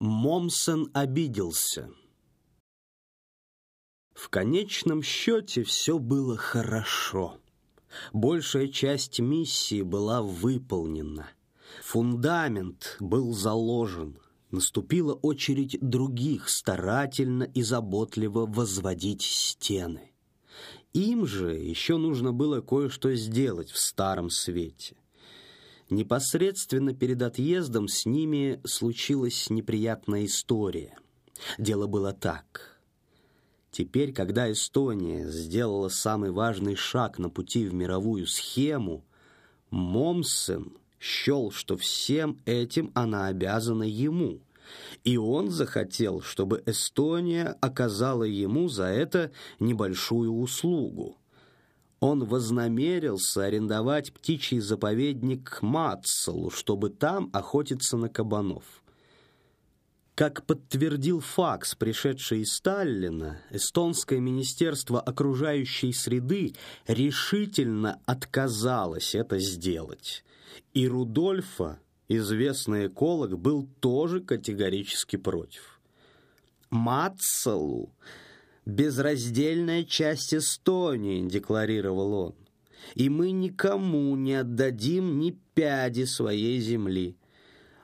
Момсен обиделся. В конечном счете все было хорошо. Большая часть миссии была выполнена. Фундамент был заложен. Наступила очередь других старательно и заботливо возводить стены. Им же еще нужно было кое-что сделать в Старом Свете. Непосредственно перед отъездом с ними случилась неприятная история. Дело было так. Теперь, когда Эстония сделала самый важный шаг на пути в мировую схему, Момсен счел, что всем этим она обязана ему. И он захотел, чтобы Эстония оказала ему за это небольшую услугу он вознамерился арендовать птичий заповедник Мацелу, чтобы там охотиться на кабанов. Как подтвердил факс, пришедший из Сталина, эстонское министерство окружающей среды решительно отказалось это сделать. И Рудольфа, известный эколог, был тоже категорически против. Мацелу безраздельная часть Эстонии», — декларировал он. «И мы никому не отдадим ни пяди своей земли».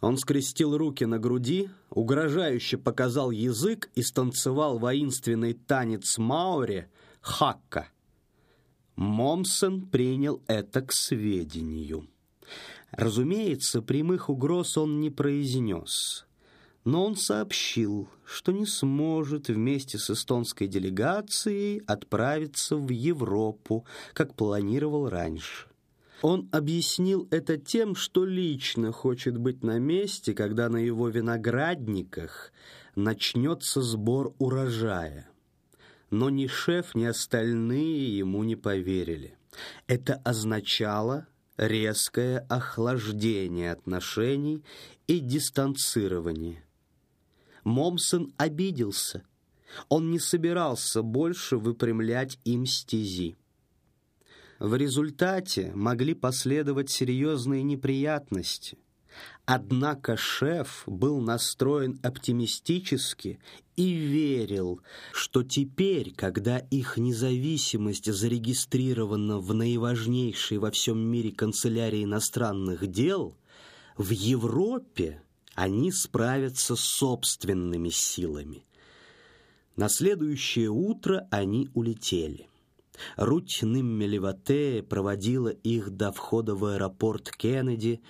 Он скрестил руки на груди, угрожающе показал язык и станцевал воинственный танец Маури «Хакка». Момсен принял это к сведению. Разумеется, прямых угроз он не произнес но он сообщил, что не сможет вместе с эстонской делегацией отправиться в Европу, как планировал раньше. Он объяснил это тем, что лично хочет быть на месте, когда на его виноградниках начнется сбор урожая. Но ни шеф, ни остальные ему не поверили. Это означало резкое охлаждение отношений и дистанцирование. Момсон обиделся. Он не собирался больше выпрямлять им стези. В результате могли последовать серьезные неприятности. Однако шеф был настроен оптимистически и верил, что теперь, когда их независимость зарегистрирована в наиважнейшей во всем мире канцелярии иностранных дел, в Европе они справятся собственными силами. На следующее утро они улетели. Руть Ниммелевате проводила их до входа в аэропорт Кеннеди,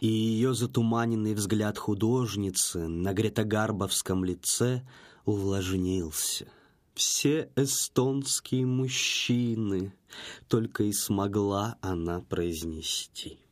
и ее затуманенный взгляд художницы на гретогарбовском лице увлажнился. «Все эстонские мужчины», — только и смогла она произнести.